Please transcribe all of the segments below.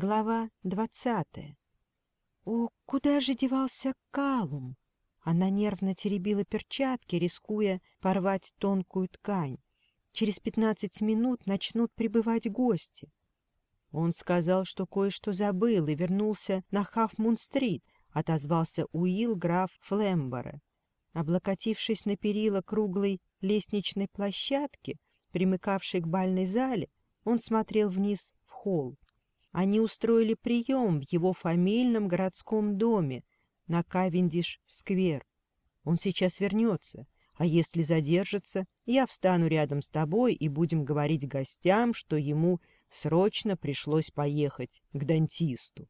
Глава двадцатая. О, куда же девался Калум? Она нервно теребила перчатки, рискуя порвать тонкую ткань. Через пятнадцать минут начнут прибывать гости. Он сказал, что кое-что забыл и вернулся на Хафмун-стрит, отозвался Уилл граф Флембора. Облокотившись на перила круглой лестничной площадки, примыкавшей к бальной зале, он смотрел вниз в холл. Они устроили прием в его фамильном городском доме на Кавендиш-сквер. Он сейчас вернется, а если задержится, я встану рядом с тобой и будем говорить гостям, что ему срочно пришлось поехать к дантисту.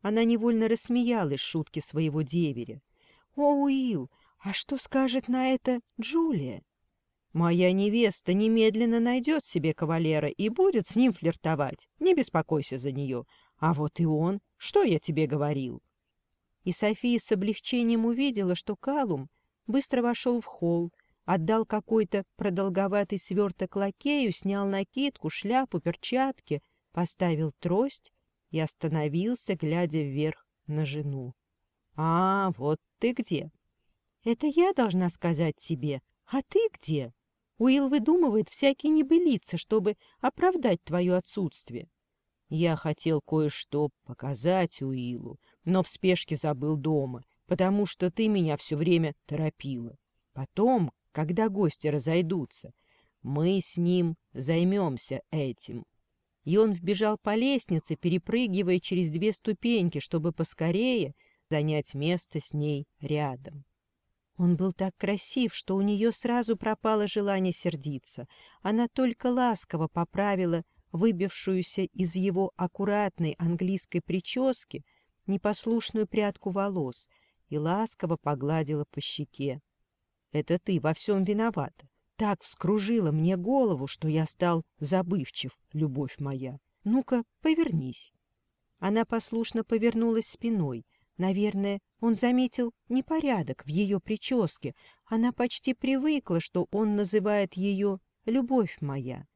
Она невольно рассмеялась шутке своего деверя. — О, Уилл, а что скажет на это Джулия? Моя невеста немедленно найдет себе кавалера и будет с ним флиртовать. Не беспокойся за нее. А вот и он. Что я тебе говорил?» И София с облегчением увидела, что Калум быстро вошел в холл, отдал какой-то продолговатый сверток лакею, снял накидку, шляпу, перчатки, поставил трость и остановился, глядя вверх на жену. «А, вот ты где!» «Это я должна сказать тебе, а ты где?» Уилл выдумывает всякие небылицы, чтобы оправдать твое отсутствие. Я хотел кое-что показать Уиллу, но в спешке забыл дома, потому что ты меня все время торопила. Потом, когда гости разойдутся, мы с ним займемся этим. И он вбежал по лестнице, перепрыгивая через две ступеньки, чтобы поскорее занять место с ней рядом. Он был так красив, что у нее сразу пропало желание сердиться. Она только ласково поправила выбившуюся из его аккуратной английской прически непослушную прядку волос и ласково погладила по щеке. «Это ты во всем виновата. Так вскружила мне голову, что я стал забывчив, любовь моя. Ну-ка, повернись». Она послушно повернулась спиной, наверное, он заметил непорядок в ее прическе. Она почти привыкла, что он называет ее «любовь моя».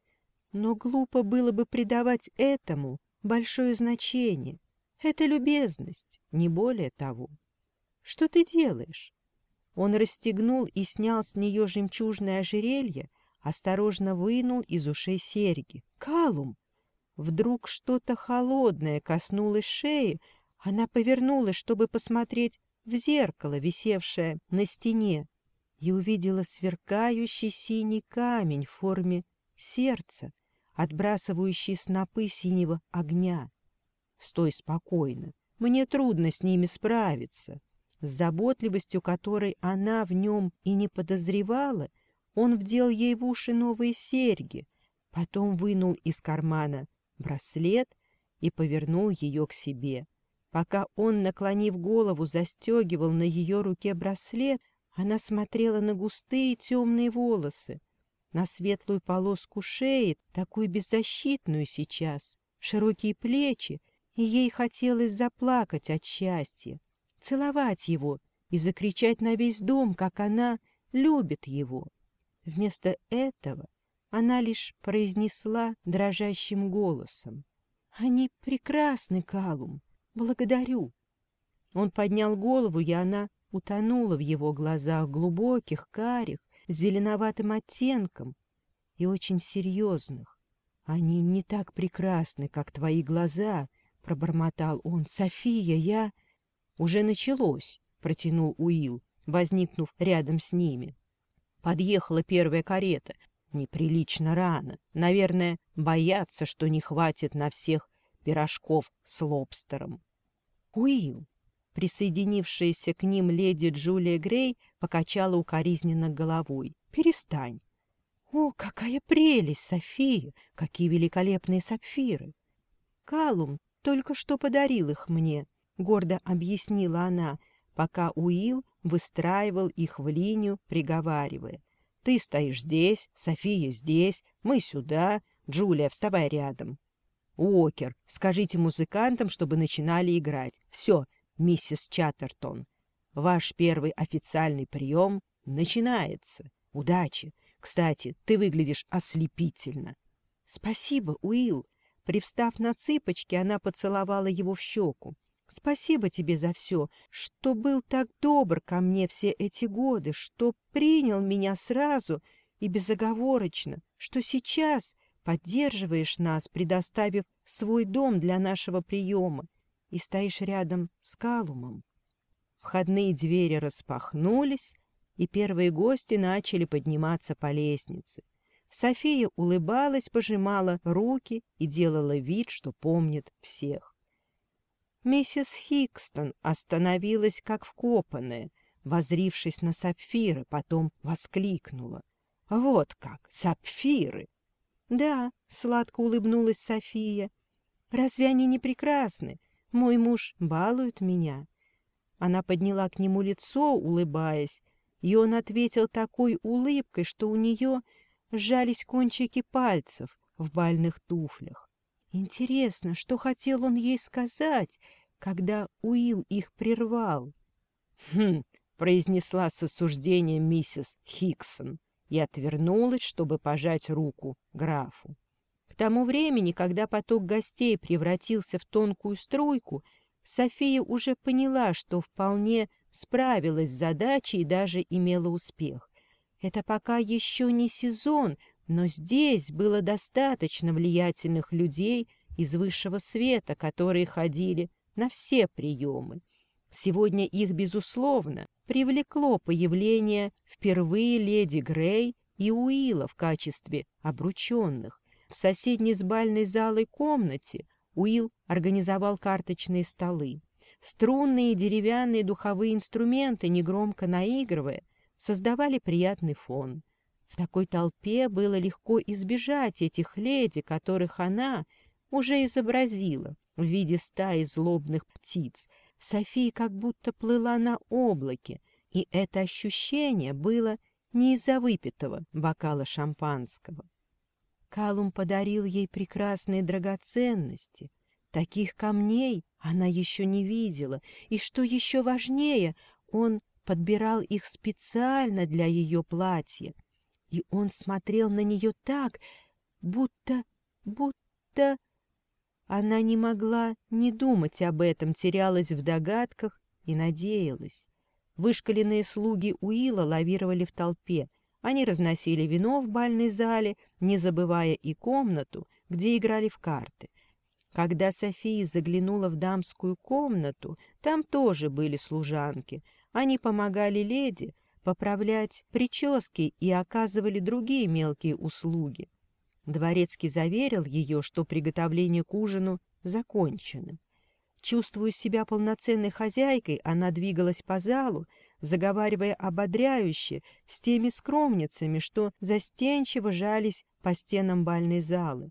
Но глупо было бы придавать этому большое значение. Это любезность, не более того. «Что ты делаешь?» Он расстегнул и снял с нее жемчужное ожерелье, осторожно вынул из ушей серьги. «Калум!» Вдруг что-то холодное коснулось шеи, она повернулась, чтобы посмотреть в зеркало, висевшее на стене, и увидела сверкающий синий камень в форме сердца, отбрасывающий снопы синего огня. «Стой спокойно, мне трудно с ними справиться». С заботливостью, которой она в нем и не подозревала, он вдел ей в уши новые серьги, потом вынул из кармана браслет и повернул ее к себе. Пока он, наклонив голову, застегивал на ее руке браслет, она смотрела на густые темные волосы, на светлую полоску шеи, такую беззащитную сейчас, широкие плечи, и ей хотелось заплакать от счастья, целовать его и закричать на весь дом, как она любит его. Вместо этого она лишь произнесла дрожащим голосом. «Они прекрасны, Калум!» «Благодарю». Он поднял голову, и она утонула в его глазах, глубоких, карих, с зеленоватым оттенком и очень серьезных. «Они не так прекрасны, как твои глаза», — пробормотал он. «София, я...» «Уже началось», — протянул Уил, возникнув рядом с ними. Подъехала первая карета. Неприлично рано. Наверное, боятся, что не хватит на всех пирожков с лобстером. Уилл, присоединившаяся к ним леди Джулия Грей, покачала укоризненно головой. «Перестань!» «О, какая прелесть, София! Какие великолепные сапфиры!» «Калум только что подарил их мне», — гордо объяснила она, пока Уилл выстраивал их в линию, приговаривая. «Ты стоишь здесь, София здесь, мы сюда, Джулия, вставай рядом, Уокер, скажите музыкантам, чтобы начинали играть. Все, миссис Чаттертон, ваш первый официальный прием начинается. Удачи! Кстати, ты выглядишь ослепительно. Спасибо, Уилл. Привстав на цыпочки, она поцеловала его в щеку. Спасибо тебе за все, что был так добр ко мне все эти годы, что принял меня сразу и безоговорочно, что сейчас поддерживаешь нас, предоставив свой дом для нашего приема, и стоишь рядом с Калумом. Входные двери распахнулись, и первые гости начали подниматься по лестнице. София улыбалась, пожимала руки и делала вид, что помнит всех. Миссис Хикстон остановилась как вкопанная, возрившись на сапфиры, потом воскликнула. «Вот как! Сапфиры! «Да», — сладко улыбнулась София, — «разве они не прекрасны? Мой муж балует меня». Она подняла к нему лицо, улыбаясь, и он ответил такой улыбкой, что у нее сжались кончики пальцев в бальных туфлях. Интересно, что хотел он ей сказать, когда Уил их прервал? — Хм, — произнесла с осуждением миссис Хиксон и отвернулась, чтобы пожать руку графу. К тому времени, когда поток гостей превратился в тонкую струйку, София уже поняла, что вполне справилась с задачей и даже имела успех. Это пока еще не сезон, но здесь было достаточно влиятельных людей из высшего света, которые ходили на все приемы. Сегодня их, безусловно, привлекло появление впервые леди Грей и Уилла в качестве обрученных. В соседней с бальной залой комнате Уилл организовал карточные столы. Струнные и деревянные духовые инструменты, негромко наигрывая, создавали приятный фон. В такой толпе было легко избежать этих леди, которых она уже изобразила в виде стаи злобных птиц — София как будто плыла на облаке, и это ощущение было не из-за выпитого бокала шампанского. Калум подарил ей прекрасные драгоценности. Таких камней она еще не видела, и, что еще важнее, он подбирал их специально для ее платья. И он смотрел на нее так, будто... будто... Она не могла не думать об этом, терялась в догадках и надеялась. Вышкаленные слуги Уила лавировали в толпе. Они разносили вино в бальной зале, не забывая и комнату, где играли в карты. Когда София заглянула в дамскую комнату, там тоже были служанки. Они помогали леди поправлять прически и оказывали другие мелкие услуги. Дворецкий заверил ее, что приготовление к ужину закончено. Чувствуя себя полноценной хозяйкой, она двигалась по залу, заговаривая ободряюще с теми скромницами, что застенчиво жались по стенам бальной залы.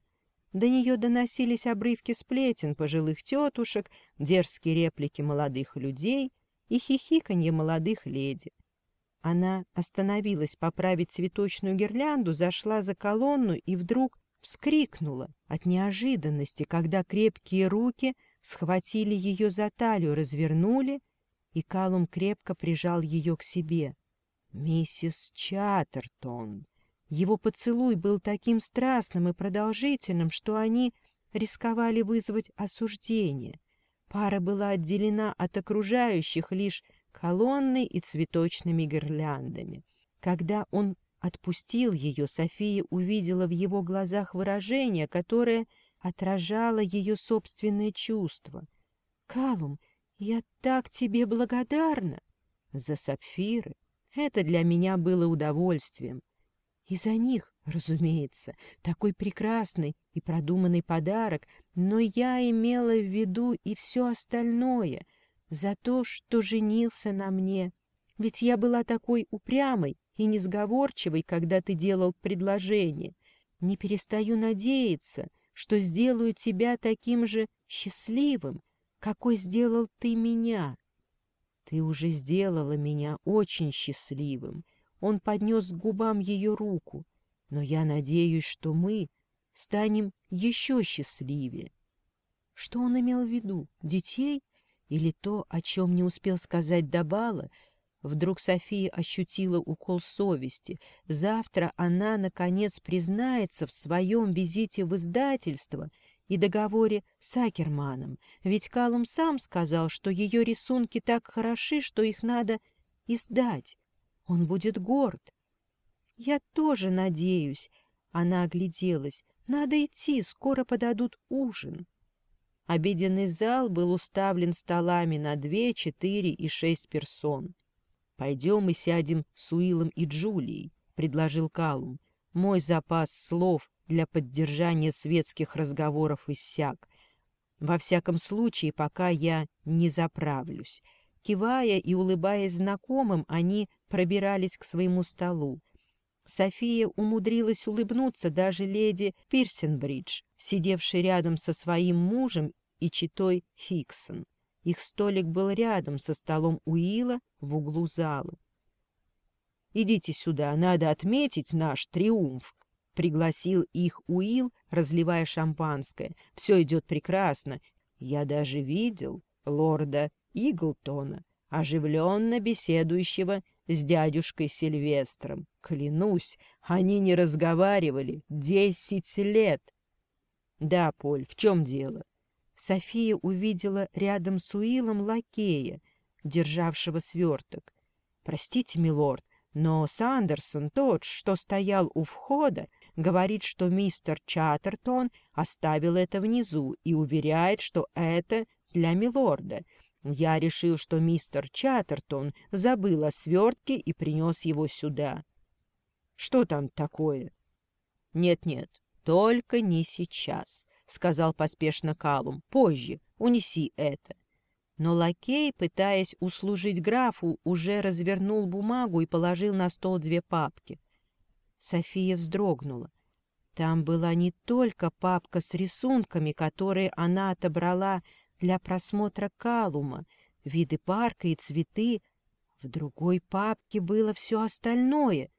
До нее доносились обрывки сплетен пожилых тетушек, дерзкие реплики молодых людей и хихиканье молодых леди — она остановилась поправить цветочную гирлянду, зашла за колонну и вдруг вскрикнула от неожиданности, когда крепкие руки схватили ее за талию, развернули, и Калум крепко прижал ее к себе. «Миссис Чаттертон!» Его поцелуй был таким страстным и продолжительным, что они рисковали вызвать осуждение. Пара была отделена от окружающих лишь колонной и цветочными гирляндами. Когда он отпустил ее, София увидела в его глазах выражение, которое отражало ее собственное чувство. «Калум, я так тебе благодарна!» «За сапфиры! Это для меня было удовольствием!» «И за них, разумеется, такой прекрасный и продуманный подарок, но я имела в виду и все остальное — за то, что женился на мне. Ведь я была такой упрямой и несговорчивой, когда ты делал предложение. Не перестаю надеяться, что сделаю тебя таким же счастливым, какой сделал ты меня. Ты уже сделала меня очень счастливым. Он поднес к губам ее руку. Но я надеюсь, что мы станем еще счастливее. Что он имел в виду? Детей? — или то, о чем не успел сказать Добала, вдруг София ощутила укол совести. Завтра она, наконец, признается в своем визите в издательство и договоре с Акерманом, ведь Калум сам сказал, что ее рисунки так хороши, что их надо издать. Он будет горд. «Я тоже надеюсь», — она огляделась, — «надо идти, скоро подадут ужин». Обеденный зал был уставлен столами на две, четыре и шесть персон. «Пойдем и сядем с Уиллом и Джулией», — предложил Калум. «Мой запас слов для поддержания светских разговоров иссяк. Во всяком случае, пока я не заправлюсь». Кивая и улыбаясь знакомым, они пробирались к своему столу. София умудрилась улыбнуться даже леди Пирсенбридж, сидевшей рядом со своим мужем и читой Хиксон. Их столик был рядом со столом Уилла в углу зала. «Идите сюда, надо отметить наш триумф», — пригласил их Уилл, разливая шампанское. «Все идет прекрасно. Я даже видел лорда Иглтона, оживленно беседующего с дядюшкой Сильвестром. Клянусь, они не разговаривали десять лет. Да, Поль, в чем дело? София увидела рядом с Уилом лакея, державшего сверток. Простите, милорд, но Сандерсон, тот, что стоял у входа, говорит, что мистер Чаттертон оставил это внизу и уверяет, что это для милорда — я решил, что мистер Чаттертон забыл о свертке и принес его сюда. Что там такое? Нет-нет, только не сейчас, сказал поспешно Калум. Позже унеси это. Но лакей, пытаясь услужить графу, уже развернул бумагу и положил на стол две папки. София вздрогнула. Там была не только папка с рисунками, которые она отобрала для просмотра калума, виды парка и цветы. В другой папке было все остальное.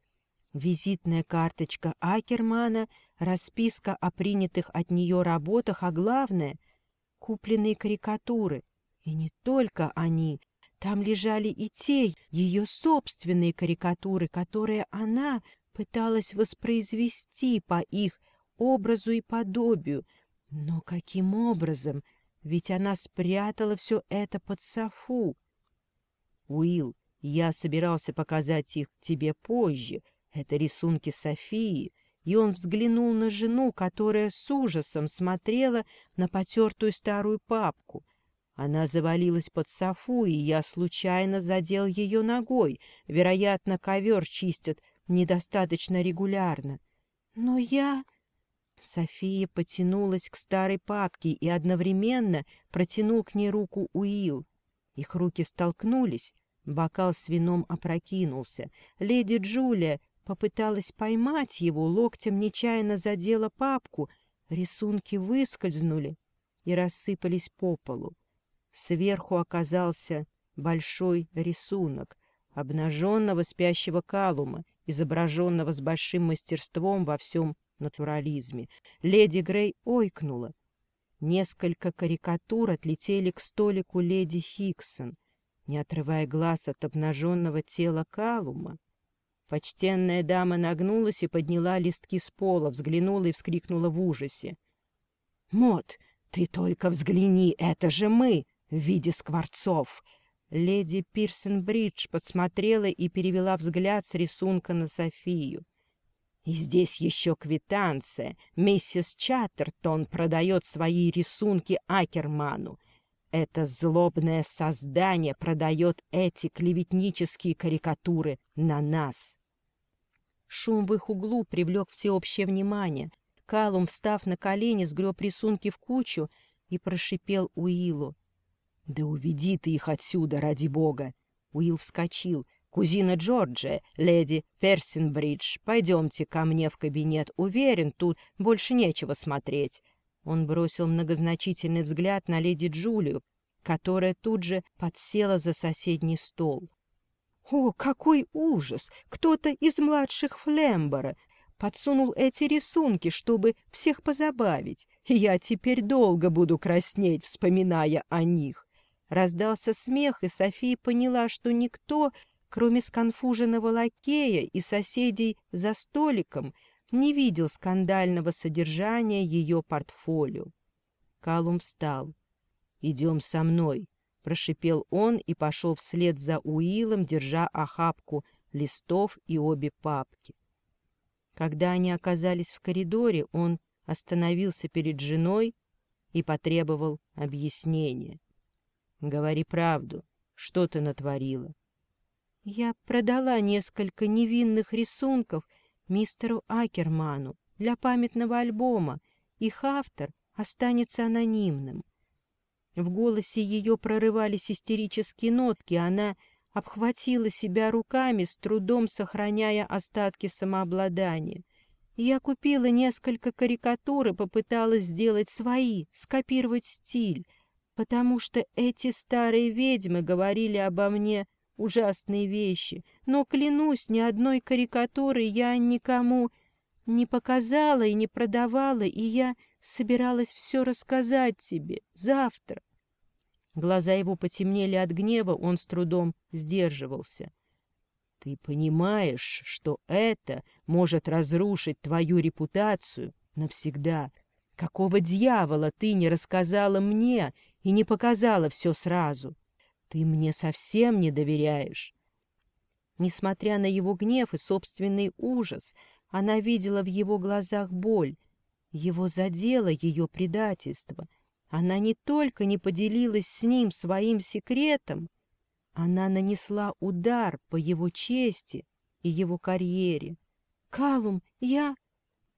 Визитная карточка Акермана, расписка о принятых от нее работах, а главное — купленные карикатуры. И не только они. Там лежали и те, ее собственные карикатуры, которые она пыталась воспроизвести по их образу и подобию. Но каким образом — ведь она спрятала все это под софу. Уилл, я собирался показать их тебе позже. Это рисунки Софии. И он взглянул на жену, которая с ужасом смотрела на потертую старую папку. Она завалилась под софу, и я случайно задел ее ногой. Вероятно, ковер чистят недостаточно регулярно. Но я... София потянулась к старой папке и одновременно протянул к ней руку Уил. Их руки столкнулись, бокал с вином опрокинулся. Леди Джулия попыталась поймать его, локтем нечаянно задела папку, рисунки выскользнули и рассыпались по полу. Сверху оказался большой рисунок обнаженного спящего калума, изображенного с большим мастерством во всем натурализме. Леди Грей ойкнула. Несколько карикатур отлетели к столику леди Хиксон, не отрывая глаз от обнаженного тела Калума. Почтенная дама нагнулась и подняла листки с пола, взглянула и вскрикнула в ужасе. «Мот, ты только взгляни, это же мы, в виде скворцов!» Леди Пирсон Бридж подсмотрела и перевела взгляд с рисунка на Софию. И здесь еще квитанция. Миссис Чаттертон продает свои рисунки Акерману. Это злобное создание продает эти клеветнические карикатуры на нас. Шум в их углу привлек всеобщее внимание. Калум, встав на колени, сгреб рисунки в кучу и прошипел Уилу. «Да уведи ты их отсюда, ради бога!» Уил вскочил — Кузина Джорджия, леди Персинбридж, пойдемте ко мне в кабинет. Уверен, тут больше нечего смотреть». Он бросил многозначительный взгляд на леди Джулию, которая тут же подсела за соседний стол. «О, какой ужас! Кто-то из младших Флембора подсунул эти рисунки, чтобы всех позабавить. Я теперь долго буду краснеть, вспоминая о них». Раздался смех, и София поняла, что никто Кроме сконфуженного лакея и соседей за столиком, не видел скандального содержания ее портфолио. Калум встал. «Идем со мной», — прошипел он и пошел вслед за Уилом, держа охапку листов и обе папки. Когда они оказались в коридоре, он остановился перед женой и потребовал объяснения. «Говори правду, что ты натворила?» Я продала несколько невинных рисунков мистеру Акерману для памятного альбома. Их автор останется анонимным. В голосе ее прорывались истерические нотки, она обхватила себя руками, с трудом сохраняя остатки самообладания. Я купила несколько карикатур и попыталась сделать свои, скопировать стиль, потому что эти старые ведьмы говорили обо мне ужасные вещи, но, клянусь, ни одной карикатуры я никому не показала и не продавала, и я собиралась все рассказать тебе завтра. Глаза его потемнели от гнева, он с трудом сдерживался. Ты понимаешь, что это может разрушить твою репутацию навсегда. Какого дьявола ты не рассказала мне и не показала все сразу? Ты мне совсем не доверяешь. Несмотря на его гнев и собственный ужас, она видела в его глазах боль. Его задело ее предательство. Она не только не поделилась с ним своим секретом, она нанесла удар по его чести и его карьере. «Калум, я...»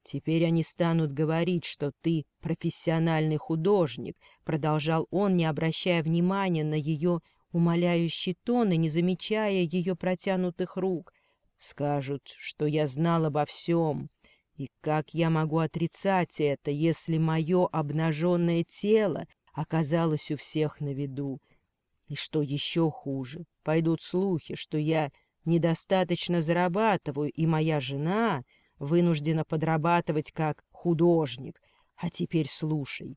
«Теперь они станут говорить, что ты профессиональный художник», — продолжал он, не обращая внимания на ее умоляющий тон и не замечая ее протянутых рук. «Скажут, что я знал обо всем. И как я могу отрицать это, если мое обнаженное тело оказалось у всех на виду? И что еще хуже, пойдут слухи, что я недостаточно зарабатываю, и моя жена вынуждена подрабатывать как художник. А теперь слушай.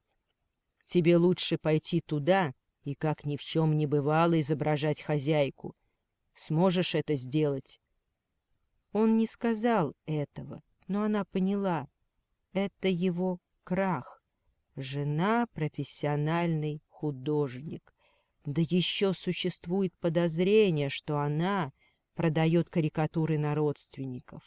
Тебе лучше пойти туда, и, как ни в чем не бывало, изображать хозяйку. Сможешь это сделать?» Он не сказал этого, но она поняла. Это его крах. Жена — профессиональный художник. Да еще существует подозрение, что она продает карикатуры на родственников.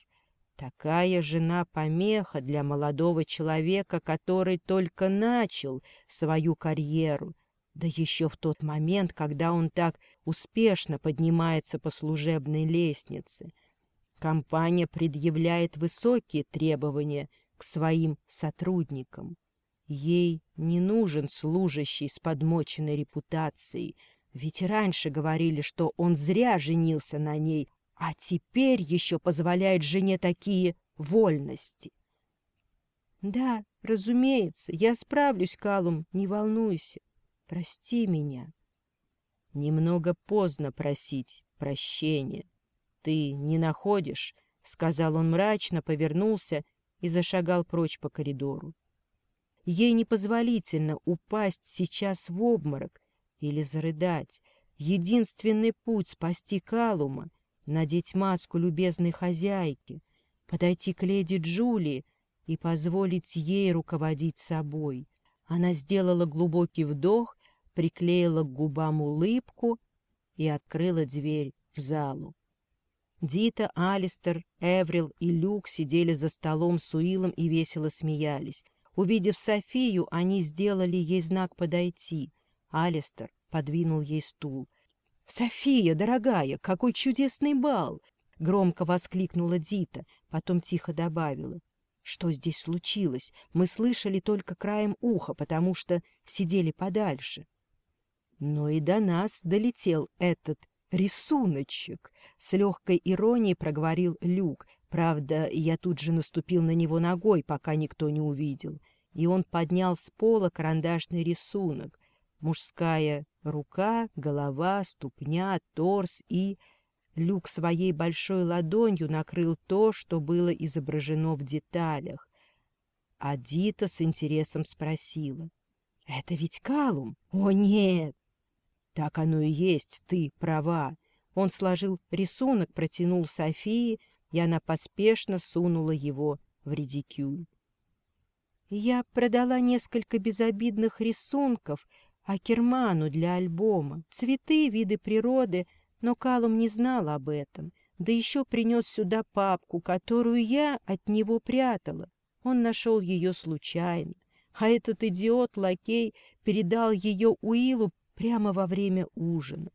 Такая жена помеха для молодого человека, который только начал свою карьеру — да еще в тот момент, когда он так успешно поднимается по служебной лестнице. Компания предъявляет высокие требования к своим сотрудникам. Ей не нужен служащий с подмоченной репутацией, ведь раньше говорили, что он зря женился на ней, а теперь еще позволяет жене такие вольности. Да, разумеется, я справлюсь, Калум, не волнуйся. Прости меня. Немного поздно просить прощения. Ты не находишь, — сказал он мрачно, повернулся и зашагал прочь по коридору. Ей непозволительно упасть сейчас в обморок или зарыдать. Единственный путь спасти Калума — надеть маску любезной хозяйки, подойти к леди Джулии и позволить ей руководить собой — она сделала глубокий вдох, приклеила к губам улыбку и открыла дверь в залу. Дита, Алистер, Эврил и Люк сидели за столом с Уиллом и весело смеялись. Увидев Софию, они сделали ей знак подойти. Алистер подвинул ей стул. «София, дорогая, какой чудесный бал!» — громко воскликнула Дита, потом тихо добавила. Что здесь случилось, мы слышали только краем уха, потому что сидели подальше. Но и до нас долетел этот рисуночек, — с легкой иронией проговорил Люк. Правда, я тут же наступил на него ногой, пока никто не увидел. И он поднял с пола карандашный рисунок. Мужская рука, голова, ступня, торс и Люк своей большой ладонью накрыл то, что было изображено в деталях. А Дита с интересом спросила. — Это ведь Калум? — О, нет! — Так оно и есть, ты права. Он сложил рисунок, протянул Софии, и она поспешно сунула его в редикюль. Я продала несколько безобидных рисунков Акерману для альбома. Цветы, виды природы — но Калум не знал об этом, да еще принес сюда папку, которую я от него прятала. Он нашел ее случайно, а этот идиот-лакей передал ее Уилу прямо во время ужина.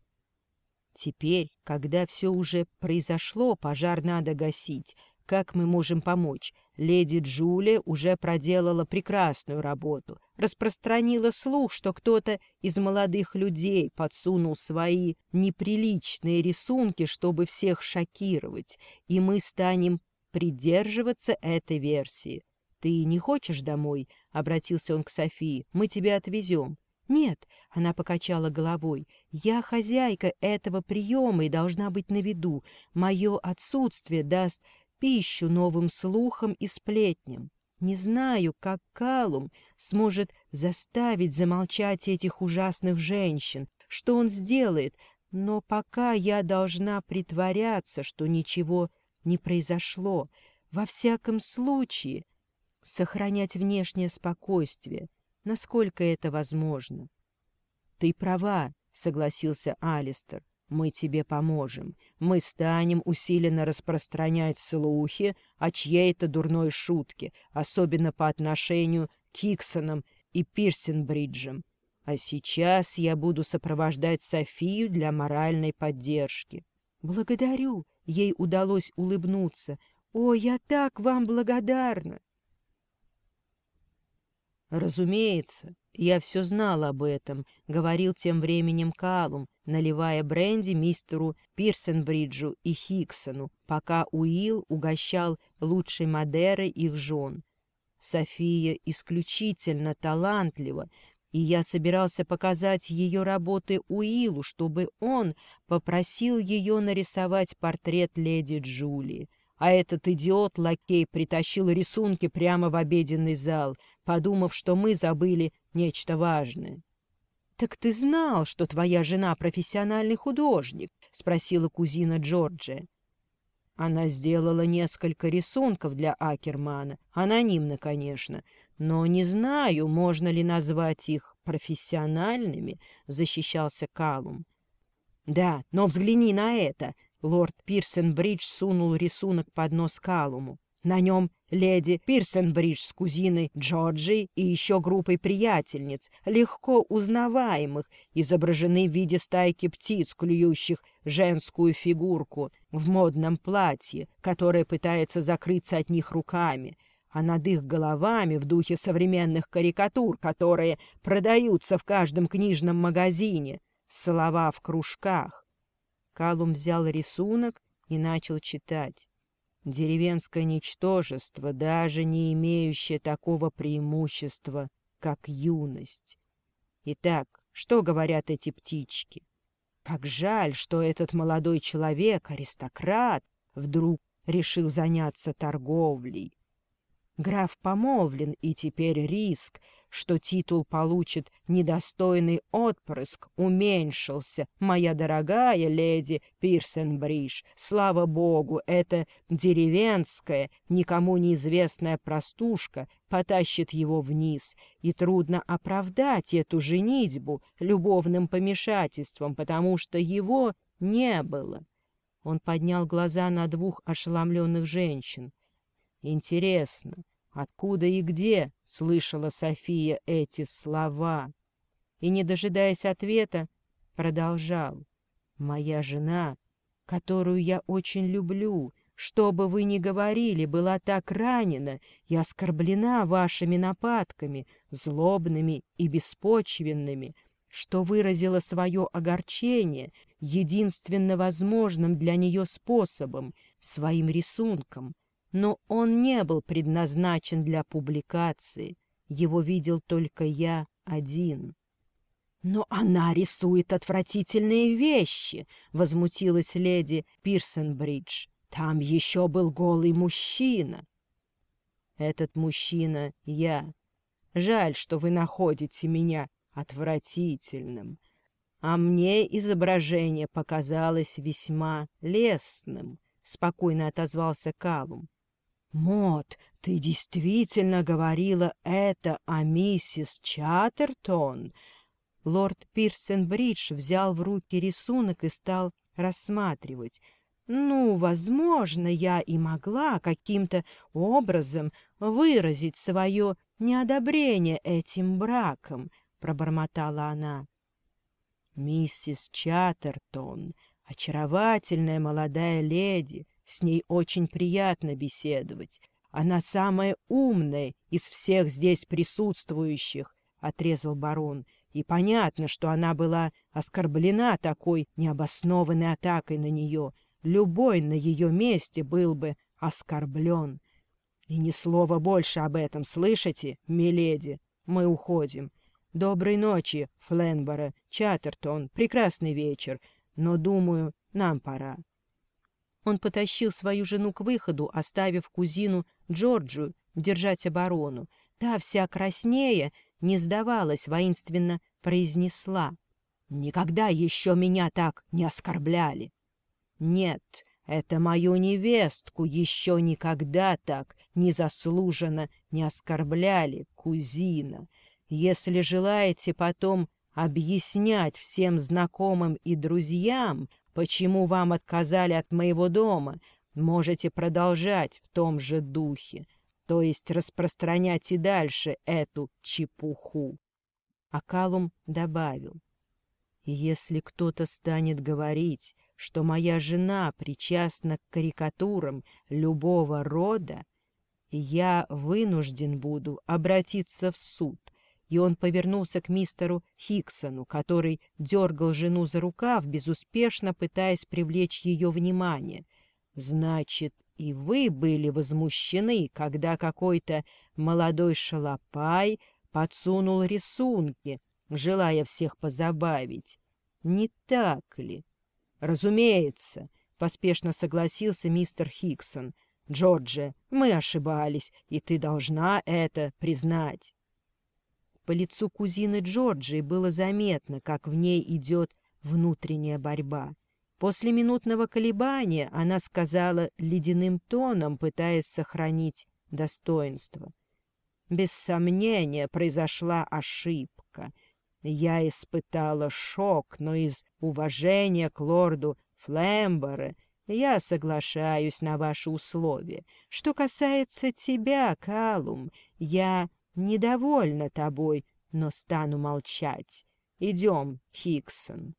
Теперь, когда все уже произошло, пожар надо гасить, как мы можем помочь? Леди Джулия уже проделала прекрасную работу. Распространила слух, что кто-то из молодых людей подсунул свои неприличные рисунки, чтобы всех шокировать, и мы станем придерживаться этой версии. «Ты не хочешь домой?» — обратился он к Софии. «Мы тебя отвезем». «Нет», — она покачала головой, — «я хозяйка этого приема и должна быть на виду. Мое отсутствие даст пищу новым слухам и сплетням. Не знаю, как Калум сможет заставить замолчать этих ужасных женщин, что он сделает, но пока я должна притворяться, что ничего не произошло. Во всяком случае, сохранять внешнее спокойствие, насколько это возможно. — Ты права, — согласился Алистер. Мы тебе поможем. Мы станем усиленно распространять слухи о чьей-то дурной шутке, особенно по отношению к Иксонам и Пирсенбриджам. А сейчас я буду сопровождать Софию для моральной поддержки. Благодарю. Ей удалось улыбнуться. О, я так вам благодарна. Разумеется, я все знал об этом, говорил тем временем Калум, наливая бренди мистеру Пирсенбриджу и Хиксону, пока Уилл угощал лучшей Мадеры их жен. София исключительно талантлива, и я собирался показать ее работы Уиллу, чтобы он попросил ее нарисовать портрет леди Джулии. А этот идиот лакей притащил рисунки прямо в обеденный зал, подумав, что мы забыли нечто важное. «Так ты знал, что твоя жена профессиональный художник?» — спросила кузина Джорджия. Она сделала несколько рисунков для Акермана, анонимно, конечно, но не знаю, можно ли назвать их профессиональными, — защищался Калум. «Да, но взгляни на это!» — лорд Пирсон Бридж сунул рисунок под нос Калуму. На нем леди Пирсенбридж с кузиной Джорджи и еще группой приятельниц, легко узнаваемых, изображены в виде стайки птиц, клюющих женскую фигурку в модном платье, которое пытается закрыться от них руками, а над их головами в духе современных карикатур, которые продаются в каждом книжном магазине, слова в кружках. Калум взял рисунок и начал читать. Деревенское ничтожество, даже не имеющее такого преимущества, как юность. Итак, что говорят эти птички? Как жаль, что этот молодой человек, аристократ, вдруг решил заняться торговлей. Граф помолвлен, и теперь риск, что титул получит недостойный отпрыск, уменьшился, моя дорогая леди Пирсенбридж. Слава богу, это деревенская, никому неизвестная простушка потащит его вниз, и трудно оправдать эту женитьбу любовным помешательством, потому что его не было. Он поднял глаза на двух ошеломленных женщин. «Интересно, «Откуда и где?» — слышала София эти слова. И, не дожидаясь ответа, продолжал. «Моя жена, которую я очень люблю, что бы вы ни говорили, была так ранена и оскорблена вашими нападками, злобными и беспочвенными, что выразила свое огорчение единственно возможным для нее способом — своим рисунком — но он не был предназначен для публикации. Его видел только я один. «Но она рисует отвратительные вещи!» — возмутилась леди Пирсенбридж. «Там еще был голый мужчина!» «Этот мужчина — я. Жаль, что вы находите меня отвратительным. А мне изображение показалось весьма лестным», — спокойно отозвался Калум. Мот, ты действительно говорила это о миссис Чаттертон? Лорд Пирсенбридж взял в руки рисунок и стал рассматривать. Ну, возможно, я и могла каким-то образом выразить свое неодобрение этим браком, пробормотала она. Миссис Чаттертон, очаровательная молодая леди, с ней очень приятно беседовать. Она самая умная из всех здесь присутствующих, — отрезал барон. И понятно, что она была оскорблена такой необоснованной атакой на нее. Любой на ее месте был бы оскорблен. И ни слова больше об этом, слышите, миледи? Мы уходим. Доброй ночи, Фленбора, Чаттертон, прекрасный вечер, но, думаю, нам пора. Он потащил свою жену к выходу, оставив кузину Джорджию держать оборону. Та, вся краснее не сдавалась, воинственно произнесла. «Никогда еще меня так не оскорбляли!» «Нет, это мою невестку еще никогда так незаслуженно не оскорбляли, кузина. Если желаете потом объяснять всем знакомым и друзьям, Почему вам отказали от моего дома? Можете продолжать в том же духе, то есть распространять и дальше эту чепуху. А добавил. Если кто-то станет говорить, что моя жена причастна к карикатурам любого рода, я вынужден буду обратиться в суд — и он повернулся к мистеру Хиксону, который дергал жену за рукав, безуспешно пытаясь привлечь ее внимание. «Значит, и вы были возмущены, когда какой-то молодой шалопай подсунул рисунки, желая всех позабавить. Не так ли?» «Разумеется», — поспешно согласился мистер Хиксон. «Джорджи, мы ошибались, и ты должна это признать». По лицу кузины Джорджии было заметно, как в ней идет внутренняя борьба. После минутного колебания она сказала ледяным тоном, пытаясь сохранить достоинство. «Без сомнения произошла ошибка. Я испытала шок, но из уважения к лорду Флемборе я соглашаюсь на ваши условия. Что касается тебя, Калум, я недовольна тобой, но стану молчать. Идем, Хиксон.